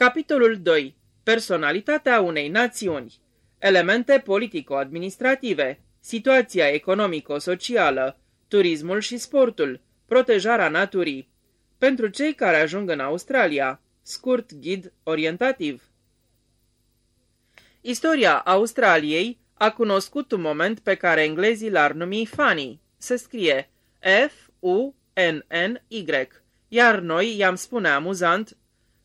Capitolul 2. Personalitatea unei națiuni. Elemente politico-administrative. Situația economico-socială. Turismul și sportul. Protejarea naturii. Pentru cei care ajung în Australia. Scurt ghid orientativ. Istoria Australiei a cunoscut un moment pe care englezii l-ar numi funny. Se scrie F-U-N-N-Y, iar noi i-am spune amuzant,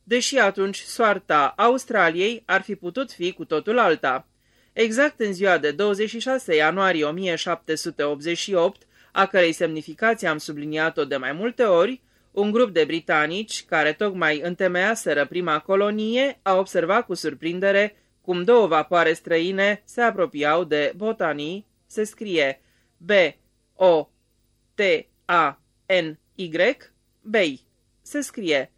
deși atunci soarta Australiei ar fi putut fi cu totul alta. Exact în ziua de 26 ianuarie 1788, a cărei semnificație am subliniat-o de mai multe ori, un grup de britanici, care tocmai întemeiaseră prima colonie, a observat cu surprindere cum două vapoare străine se apropiau de botanii, se scrie B-O-T-A-N-Y, Bay. Se scrie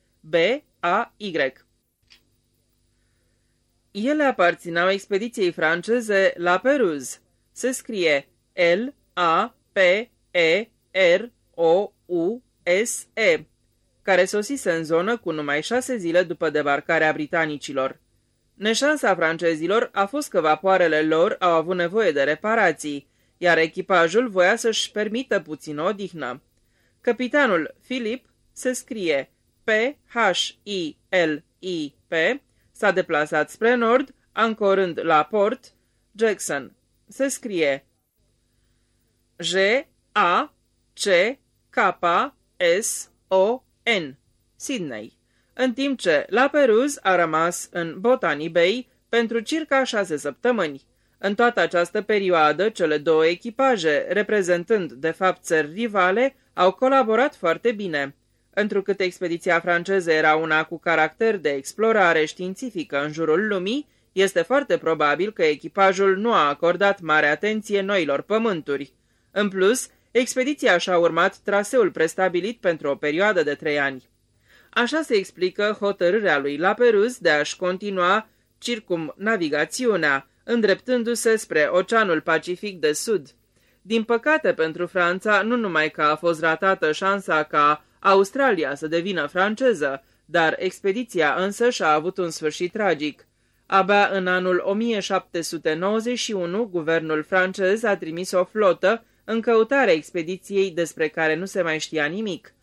B-A-Y. Ele aparțineau expediției franceze la Peruz. Se scrie L-A-P-E-R-O-U-S-E, care sosise în zonă cu numai șase zile după debarcarea britanicilor. Neșansa francezilor a fost că vapoarele lor au avut nevoie de reparații, iar echipajul voia să-și permită puțin odihnă. Capitanul Philip se scrie P-H-I-L-I-P, s-a deplasat spre nord, ancorând la port Jackson. Se scrie J-A-C-K-S-O-N, Sydney în timp ce La Peruz a rămas în Botany Bay pentru circa șase săptămâni. În toată această perioadă, cele două echipaje, reprezentând de fapt țări rivale, au colaborat foarte bine. Întrucât expediția franceză era una cu caracter de explorare științifică în jurul lumii, este foarte probabil că echipajul nu a acordat mare atenție noilor pământuri. În plus, expediția și-a urmat traseul prestabilit pentru o perioadă de trei ani. Așa se explică hotărârea lui Laperus de a-și continua circumnavigațiunea, îndreptându-se spre Oceanul Pacific de Sud. Din păcate pentru Franța, nu numai că a fost ratată șansa ca Australia să devină franceză, dar expediția însă și-a avut un sfârșit tragic. Abia în anul 1791, guvernul francez a trimis o flotă în căutarea expediției despre care nu se mai știa nimic.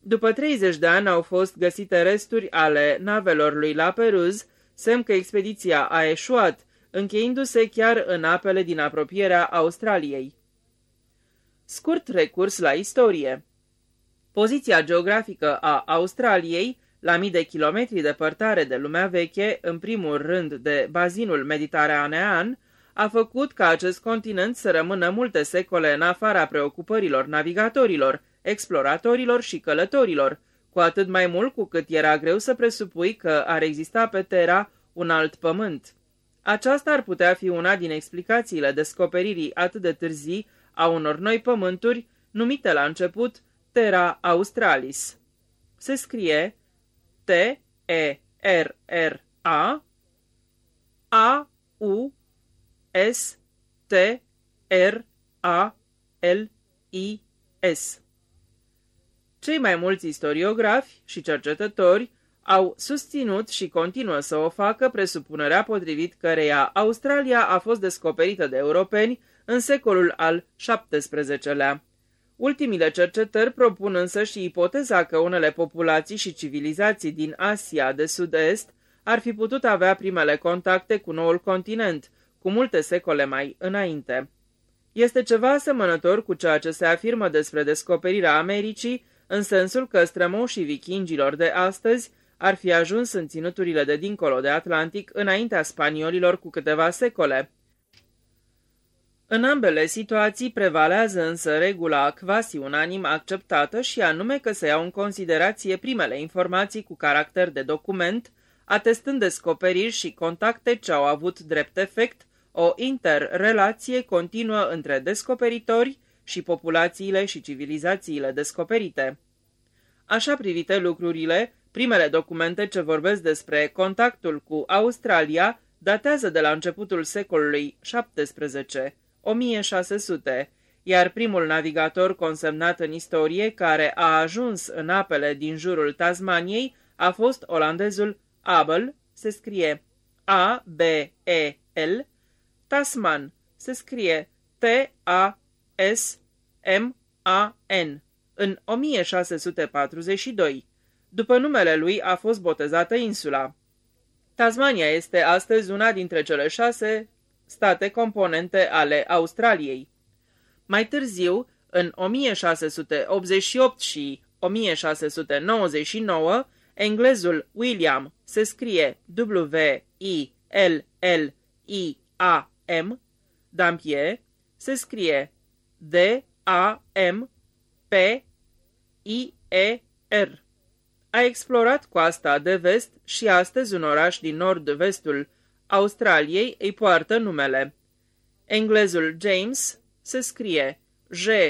După 30 de ani au fost găsite resturi ale navelor lui La Peruz, semn că expediția a eșuat, încheindu-se chiar în apele din apropierea Australiei. Scurt recurs la istorie Poziția geografică a Australiei, la mii de kilometri departare de lumea veche, în primul rând de bazinul mediteranean, a făcut ca acest continent să rămână multe secole în afara preocupărilor navigatorilor, exploratorilor și călătorilor, cu atât mai mult cu cât era greu să presupui că ar exista pe Terra un alt pământ. Aceasta ar putea fi una din explicațiile descoperirii atât de târzii a unor noi pământuri, numite la început Terra Australis. Se scrie T-E-R-R-A A-U-S-T-R-A-L-I-S. Cei mai mulți istoriografi și cercetători au susținut și continuă să o facă presupunerea potrivit căreia Australia a fost descoperită de europeni în secolul al XVII-lea. Ultimile cercetări propun însă și ipoteza că unele populații și civilizații din Asia de sud-est ar fi putut avea primele contacte cu noul continent, cu multe secole mai înainte. Este ceva asemănător cu ceea ce se afirmă despre descoperirea Americii în sensul că strămoșii vikingilor de astăzi ar fi ajuns în ținuturile de dincolo de Atlantic înaintea spaniolilor cu câteva secole. În ambele situații prevalează însă regula quasi unanim acceptată și anume că se iau în considerație primele informații cu caracter de document, atestând descoperiri și contacte ce au avut drept efect o interrelație continuă între descoperitori și populațiile și civilizațiile descoperite. Așa privite lucrurile, primele documente ce vorbesc despre contactul cu Australia datează de la începutul secolului XVII, 1600, iar primul navigator consemnat în istorie care a ajuns în apele din jurul Tasmaniei a fost olandezul Abel se scrie A-B-E-L, Tasman, se scrie T-A-S-M-A-N, în 1642. După numele lui a fost botezată insula. Tasmania este astăzi una dintre cele șase state componente ale Australiei. Mai târziu, în 1688 și 1699, englezul William se scrie W-I-L-L-I-A-M, Dampier se scrie D-A-M-P-I-E-R. A explorat coasta de vest și astăzi un oraș din nord-vestul Australiei îi poartă numele. Englezul James se scrie J-A-M-E-S,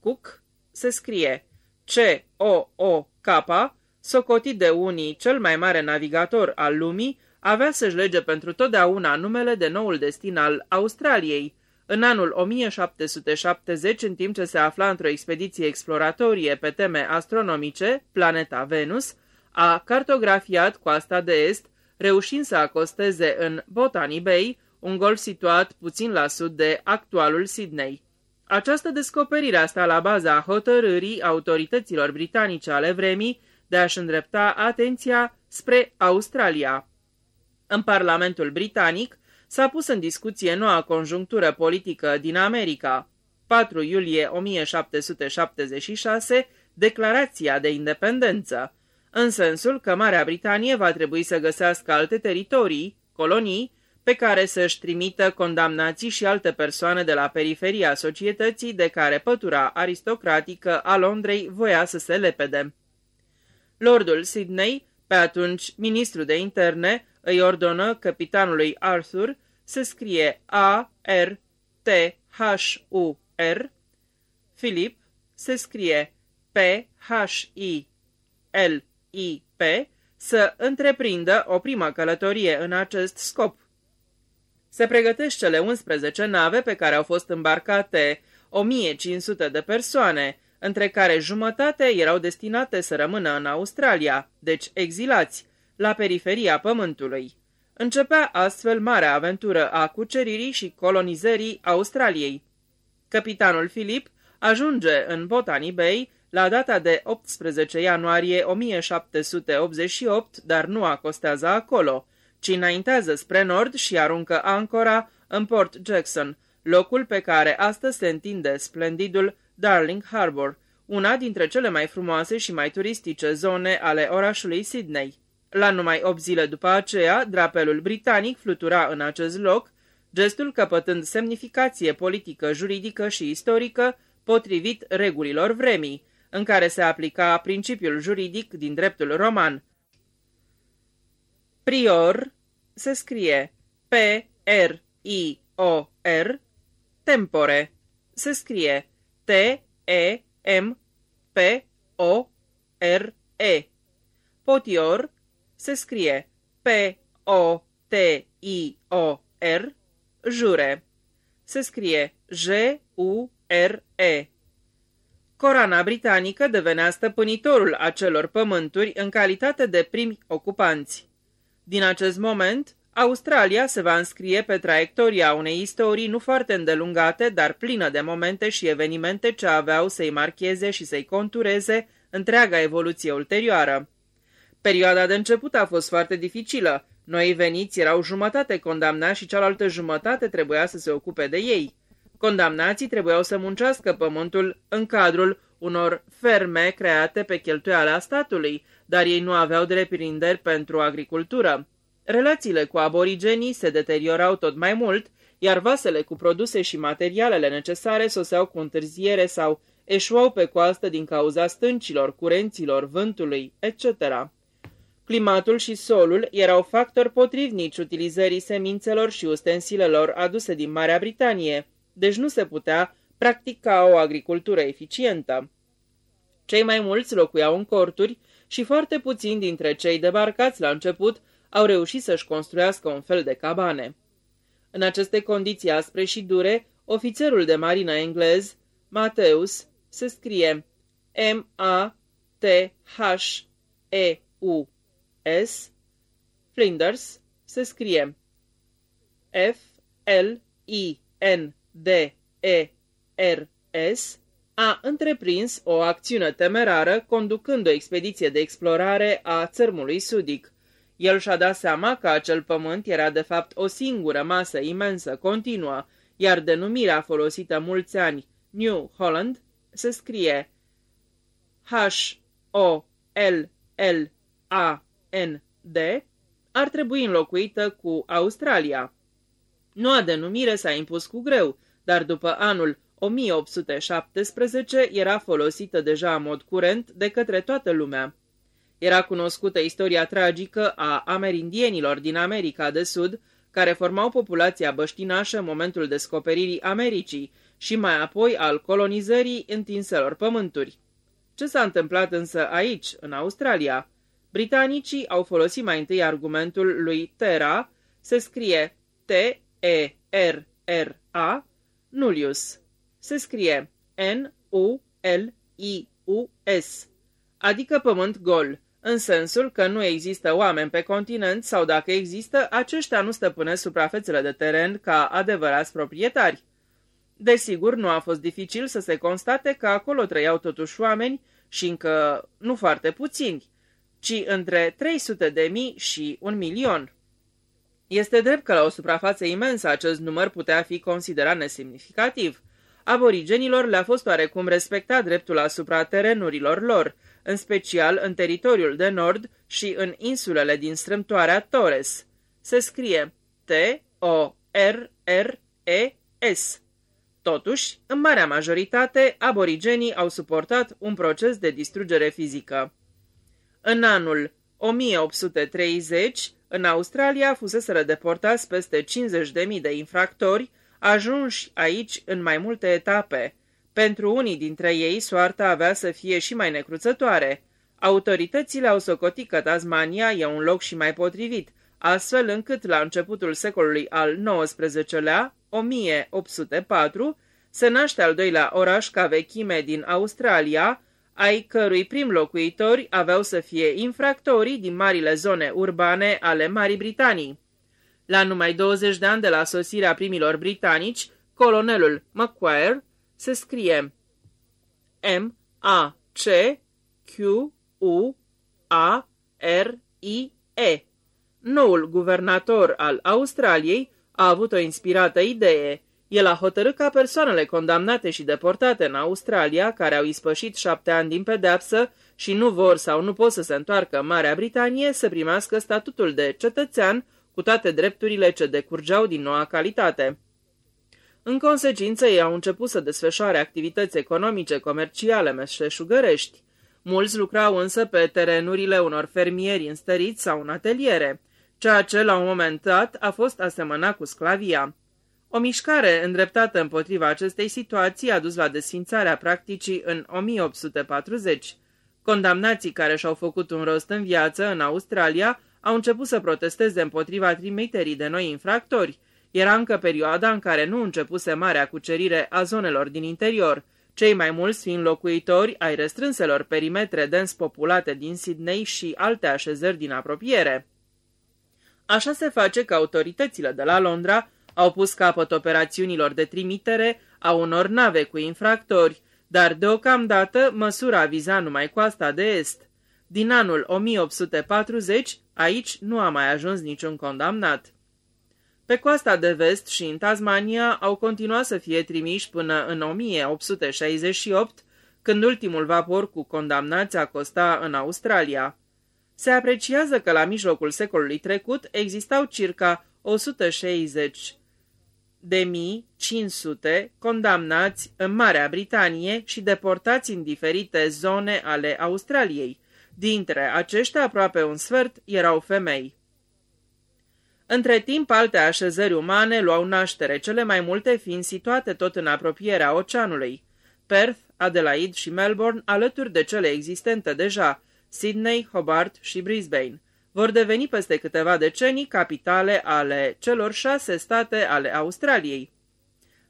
Cook se scrie C-O-O-K, socotit de unii cel mai mare navigator al lumii, avea să-și lege pentru totdeauna numele de noul destin al Australiei. În anul 1770, în timp ce se afla într-o expediție exploratorie pe teme astronomice, planeta Venus, a cartografiat coasta de est, reușind să acosteze în Botany Bay, un golf situat puțin la sud de actualul Sydney. Această descoperire a stat la baza hotărârii autorităților britanice ale vremii de a-și îndrepta atenția spre Australia. În Parlamentul Britanic s-a pus în discuție noua conjunctură politică din America. 4 iulie 1776, Declarația de Independență, în sensul că Marea Britanie va trebui să găsească alte teritorii, colonii, pe care să-și trimită condamnații și alte persoane de la periferia societății de care pătura aristocratică a Londrei voia să se lepede. Lordul Sidney, pe atunci ministru de interne, îi ordonă capitanului Arthur să scrie A-R-T-H-U-R, Philip se scrie P-H-I-L-I-P, să întreprindă o primă călătorie în acest scop. Se pregătesc cele 11 nave pe care au fost îmbarcate 1500 de persoane, între care jumătate erau destinate să rămână în Australia, deci exilați, la periferia pământului. Începea astfel marea aventură a cuceririi și colonizării Australiei. Capitanul Philip ajunge în Botany Bay la data de 18 ianuarie 1788, dar nu acostează acolo, ci înaintează spre nord și aruncă ancora în Port Jackson, locul pe care astăzi se întinde splendidul Darling Harbour, una dintre cele mai frumoase și mai turistice zone ale orașului Sydney. La numai 8 zile după aceea, drapelul britanic flutura în acest loc, gestul căpătând semnificație politică, juridică și istorică, potrivit regulilor vremii, în care se aplica principiul juridic din dreptul roman. Prior se scrie P-R-I-O-R, tempore se scrie T-E-M-P-O-R-E. Potior se scrie P-O-T-I-O-R, jure. Se scrie J-U-R-E. Corana britanică devenea stăpânitorul acelor pământuri în calitate de primi ocupanți. Din acest moment, Australia se va înscrie pe traiectoria unei istorii nu foarte îndelungate, dar plină de momente și evenimente ce aveau să-i marcheze și să-i contureze întreaga evoluție ulterioară. Perioada de început a fost foarte dificilă. Noi veniți erau jumătate condamnați și cealaltă jumătate trebuia să se ocupe de ei. Condamnații trebuiau să muncească pământul în cadrul unor ferme create pe cheltuiala statului, dar ei nu aveau dreprinderi pentru agricultură. Relațiile cu aborigenii se deteriorau tot mai mult, iar vasele cu produse și materialele necesare soseau cu întârziere sau eșuau pe coastă din cauza stâncilor, curenților, vântului, etc. Climatul și solul erau factori potrivnici utilizării semințelor și ustensilelor aduse din Marea Britanie, deci nu se putea practica o agricultură eficientă. Cei mai mulți locuiau în corturi și foarte puțini dintre cei debarcați la început au reușit să-și construiască un fel de cabane. În aceste condiții aspre și dure, ofițerul de marină englez, Mateus, se scrie M-A-T-H-E-U S. Flinders se scrie F-L-I-N-D-E-R-S, a întreprins o acțiune temerară conducând o expediție de explorare a țărmului sudic. El și-a dat seama că acel pământ era de fapt o singură masă imensă, continuă, iar denumirea folosită mulți ani, New Holland, se scrie H-O-L-L-A-N-D, ar trebui înlocuită cu Australia. Noua denumire s-a impus cu greu, dar după anul 1817 era folosită deja în mod curent de către toată lumea. Era cunoscută istoria tragică a amerindienilor din America de Sud, care formau populația băștinașă în momentul descoperirii Americii și mai apoi al colonizării întinselor pământuri. Ce s-a întâmplat însă aici, în Australia? Britanicii au folosit mai întâi argumentul lui Terra, se scrie T-E-R-R-A, Nullius. Se scrie N-U-L-I-U-S, adică pământ gol, în sensul că nu există oameni pe continent sau dacă există, aceștia nu stăpânesc suprafețele de teren ca adevărați proprietari. Desigur, nu a fost dificil să se constate că acolo trăiau totuși oameni și încă nu foarte puțini, ci între 300 de mii și un milion. Este drept că la o suprafață imensă acest număr putea fi considerat nesemnificativ. Aborigenilor le-a fost oarecum respectat dreptul asupra terenurilor lor, în special în teritoriul de nord și în insulele din strâmtoarea Torres. Se scrie T-O-R-R-E-S. Totuși, în marea majoritate, aborigenii au suportat un proces de distrugere fizică. În anul 1830, în Australia fuseseră deportați peste 50.000 de infractori, ajunși aici în mai multe etape. Pentru unii dintre ei, soarta avea să fie și mai necruțătoare. Autoritățile au socotit că Tasmania e un loc și mai potrivit, astfel încât la începutul secolului al XIX-lea, 1804, se naște al doilea oraș ca vechime din Australia, ai cărui prim locuitori aveau să fie infractorii din marile zone urbane ale Marii Britanii. La numai 20 de ani de la sosirea primilor britanici, colonelul Macquarie se scrie M-A-C-Q-U-A-R-I-E. Noul guvernator al Australiei a avut o inspirată idee – el a hotărât ca persoanele condamnate și deportate în Australia, care au ispășit șapte ani din pedeapsă și nu vor sau nu pot să se întoarcă în Marea Britanie, să primească statutul de cetățean cu toate drepturile ce decurgeau din noua calitate. În consecință, ei au început să desfășoare activități economice, comerciale, meșteșugărești. Mulți lucrau însă pe terenurile unor fermieri înstăriți sau în ateliere, ceea ce la un moment dat a fost asemănat cu sclavia. O mișcare îndreptată împotriva acestei situații a dus la desfințarea practicii în 1840. Condamnații care și-au făcut un rost în viață în Australia au început să protesteze împotriva trimiterii de noi infractori. Era încă perioada în care nu începuse marea cucerire a zonelor din interior, cei mai mulți fiind locuitori ai restrânselor perimetre dens populate din Sydney și alte așezări din apropiere. Așa se face că autoritățile de la Londra au pus capăt operațiunilor de trimitere a unor nave cu infractori, dar deocamdată măsura viza numai coasta de est. Din anul 1840, aici nu a mai ajuns niciun condamnat. Pe coasta de vest și în Tasmania au continuat să fie trimiși până în 1868, când ultimul vapor cu condamnați acosta în Australia. Se apreciază că la mijlocul secolului trecut existau circa 160 de mii 500 condamnați în Marea Britanie și deportați în diferite zone ale Australiei. Dintre aceștia, aproape un sfert erau femei. Între timp, alte așezări umane luau naștere, cele mai multe fiind situate tot în apropierea oceanului. Perth, Adelaide și Melbourne, alături de cele existente deja, Sydney, Hobart și Brisbane vor deveni peste câteva decenii capitale ale celor șase state ale Australiei.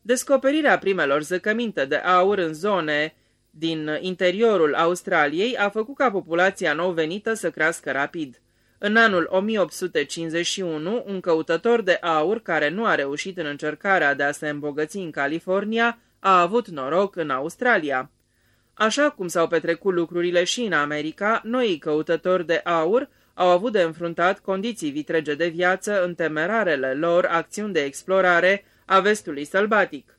Descoperirea primelor zăcăminte de aur în zone din interiorul Australiei a făcut ca populația nou venită să crească rapid. În anul 1851, un căutător de aur care nu a reușit în încercarea de a se îmbogăți în California a avut noroc în Australia. Așa cum s-au petrecut lucrurile și în America, noi căutători de aur au avut de înfruntat condiții vitrege de viață în temerarele lor acțiuni de explorare a vestului sălbatic.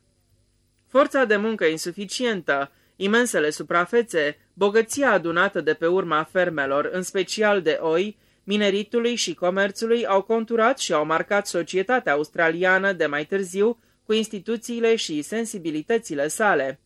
Forța de muncă insuficientă, imensele suprafețe, bogăția adunată de pe urma fermelor, în special de oi, mineritului și comerțului au conturat și au marcat societatea australiană de mai târziu cu instituțiile și sensibilitățile sale.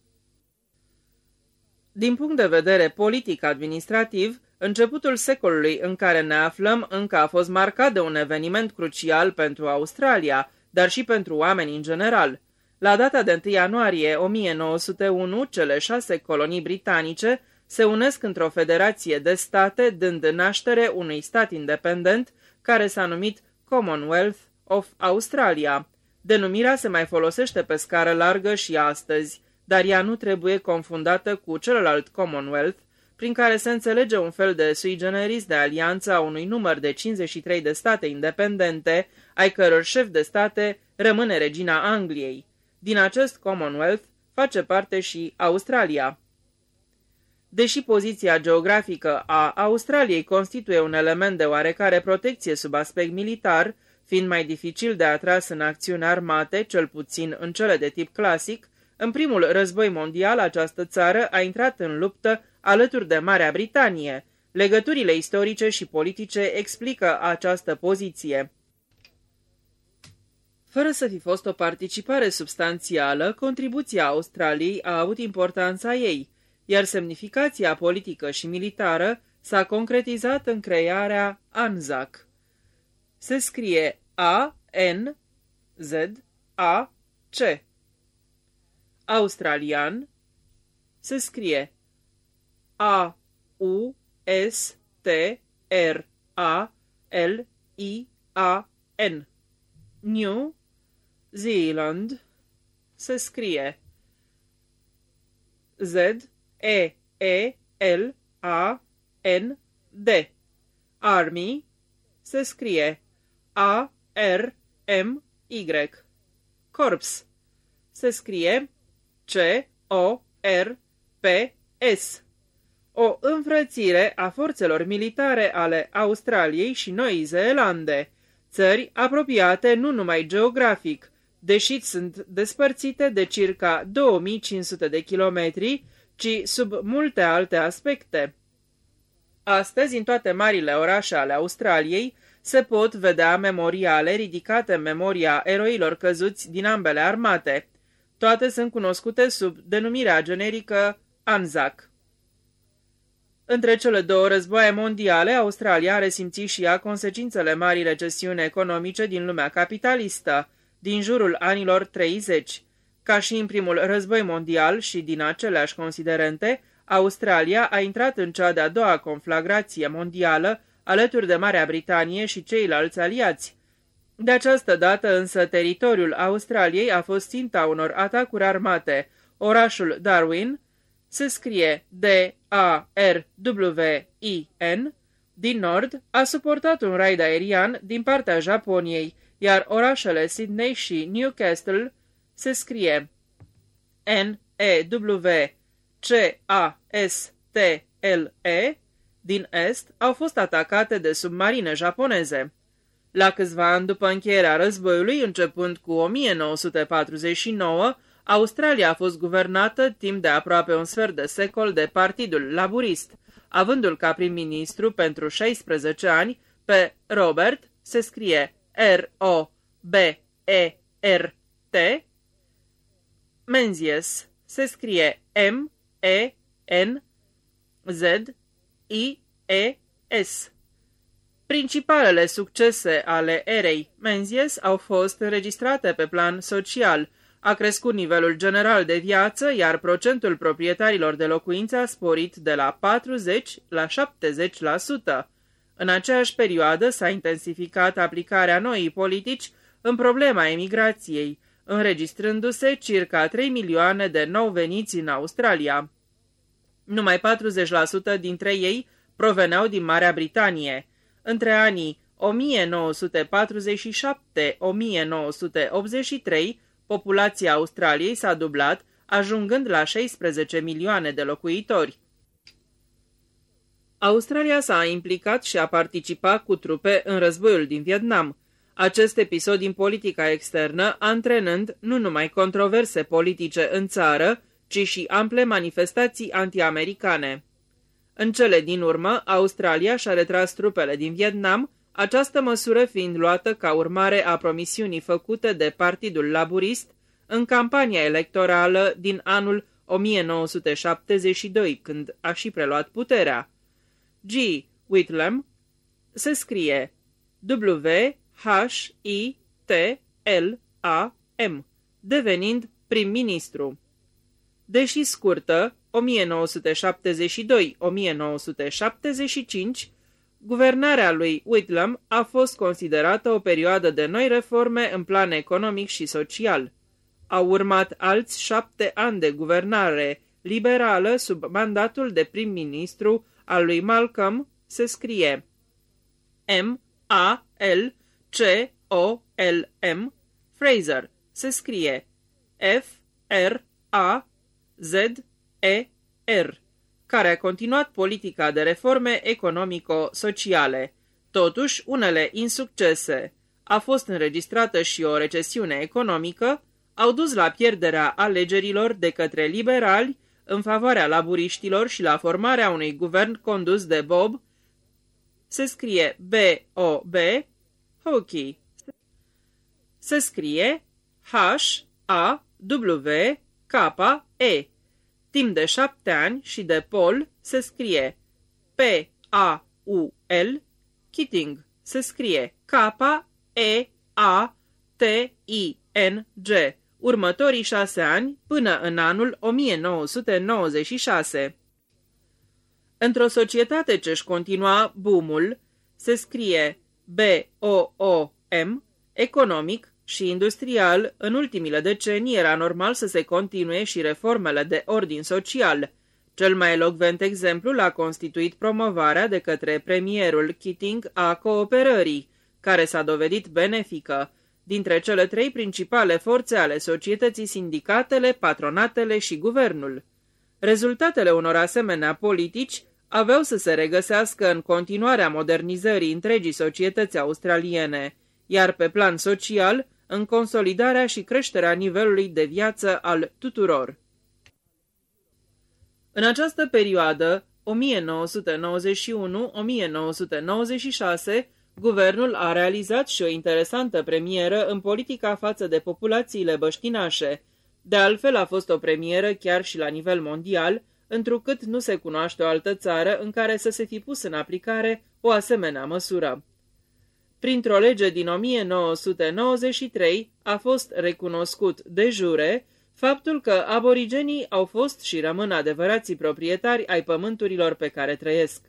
Din punct de vedere politic-administrativ, începutul secolului în care ne aflăm încă a fost marcat de un eveniment crucial pentru Australia, dar și pentru oameni în general. La data de 1 ianuarie 1901, cele șase colonii britanice se unesc într-o federație de state, dând naștere unui stat independent care s-a numit Commonwealth of Australia. Denumirea se mai folosește pe scară largă și astăzi, dar ea nu trebuie confundată cu celălalt Commonwealth, prin care se înțelege un fel de sui generis de alianță a unui număr de 53 de state independente, ai căror șef de state rămâne regina Angliei. Din acest Commonwealth face parte și Australia. Deși poziția geografică a Australiei constituie un element de oarecare protecție sub aspect militar, fiind mai dificil de atras în acțiuni armate, cel puțin în cele de tip clasic, în primul război mondial această țară a intrat în luptă alături de Marea Britanie. Legăturile istorice și politice explică această poziție. Fără să fi fost o participare substanțială, contribuția Australiei a avut importanța ei, iar semnificația politică și militară s-a concretizat în crearea ANZAC. Se scrie A-N-Z-A-C. Australian se scrie A-U-S-T-R-A-L-I-A-N. New Zealand se scrie Z E-E-L-A-N-D. Army se scrie A-R-M-Y. Corps se scrie C-O-R-P-S. O înfrățire a forțelor militare ale Australiei și Noii Zeelande, țări apropiate nu numai geografic, deși sunt despărțite de circa 2500 de kilometri, ci sub multe alte aspecte. Astăzi, în toate marile orașe ale Australiei, se pot vedea memoriale ridicate în memoria eroilor căzuți din ambele armate. Toate sunt cunoscute sub denumirea generică ANZAC. Între cele două războaie mondiale, Australia a resimțit și ea consecințele marii recesiuni economice din lumea capitalistă, din jurul anilor 30. Ca și în primul război mondial și din aceleași considerente, Australia a intrat în cea de-a doua conflagrație mondială, alături de Marea Britanie și ceilalți aliați. De această dată însă teritoriul Australiei a fost ținta unor atacuri armate. Orașul Darwin se scrie D-A-R-W-I-N, din nord, a suportat un raid aerian din partea Japoniei, iar orașele Sydney și Newcastle se scrie N-E-W-C-A-S-T-L-E din est au fost atacate de submarine japoneze. La câțiva ani după încheierea războiului, începând cu 1949, Australia a fost guvernată timp de aproape un sfert de secol de Partidul Laburist, avându-l ca prim-ministru pentru 16 ani pe Robert, se scrie R-O-B-E-R-T, Menzies, se scrie M-E-N-Z-I-E-S. Principalele succese ale erei Menzies au fost înregistrate pe plan social. A crescut nivelul general de viață, iar procentul proprietarilor de locuințe a sporit de la 40 la 70%. În aceeași perioadă s-a intensificat aplicarea noii politici în problema emigrației, înregistrându-se circa 3 milioane de nou veniți în Australia. Numai 40% dintre ei proveneau din Marea Britanie. între anii 1947-1983, populația Australiei s-a dublat, ajungând la 16 milioane de locuitori. Australia s-a implicat și a participat cu trupe în războiul din Vietnam, acest episod din politica externă antrenând nu numai controverse politice în țară, ci și ample manifestații antiamericane. În cele din urmă, Australia și-a retras trupele din Vietnam, această măsură fiind luată ca urmare a promisiunii făcute de Partidul Laburist în campania electorală din anul 1972, când a și preluat puterea. G. Whitlam se scrie W-H-I-T-L-A-M, devenind prim-ministru. Deși scurtă, 1972-1975, guvernarea lui Whitlam a fost considerată o perioadă de noi reforme în plan economic și social. Au urmat alți șapte ani de guvernare liberală sub mandatul de prim-ministru al lui Malcolm, se scrie M-A-L-C-O-L-M, Fraser, se scrie F-R-A-Z-E-R, care a continuat politica de reforme economico-sociale. Totuși, unele insuccese. A fost înregistrată și o recesiune economică, au dus la pierderea alegerilor de către liberali în favoarea laburiștilor și la formarea unui guvern condus de Bob, se scrie B-O-B, Hockey. Se scrie H-A-W-K-E. Timp de șapte ani și de Paul se scrie P-A-U-L, Keating se scrie K-E-A-T-I-N-G următorii șase ani până în anul 1996. Într-o societate ce-și continua boomul, se scrie B-O-O-M, economic și industrial, în ultimile decenii era normal să se continue și reformele de ordin social. Cel mai elocvent exemplu l-a constituit promovarea de către premierul Keating a cooperării, care s-a dovedit benefică, dintre cele trei principale forțe ale societății sindicatele, patronatele și guvernul. Rezultatele unor asemenea politici aveau să se regăsească în continuarea modernizării întregii societăți australiene, iar pe plan social, în consolidarea și creșterea nivelului de viață al tuturor. În această perioadă, 1991-1996, Guvernul a realizat și o interesantă premieră în politica față de populațiile băștinașe. De altfel a fost o premieră chiar și la nivel mondial, întrucât nu se cunoaște o altă țară în care să se fi pus în aplicare o asemenea măsură. Printr-o lege din 1993 a fost recunoscut de jure faptul că aborigenii au fost și rămân adevărații proprietari ai pământurilor pe care trăiesc.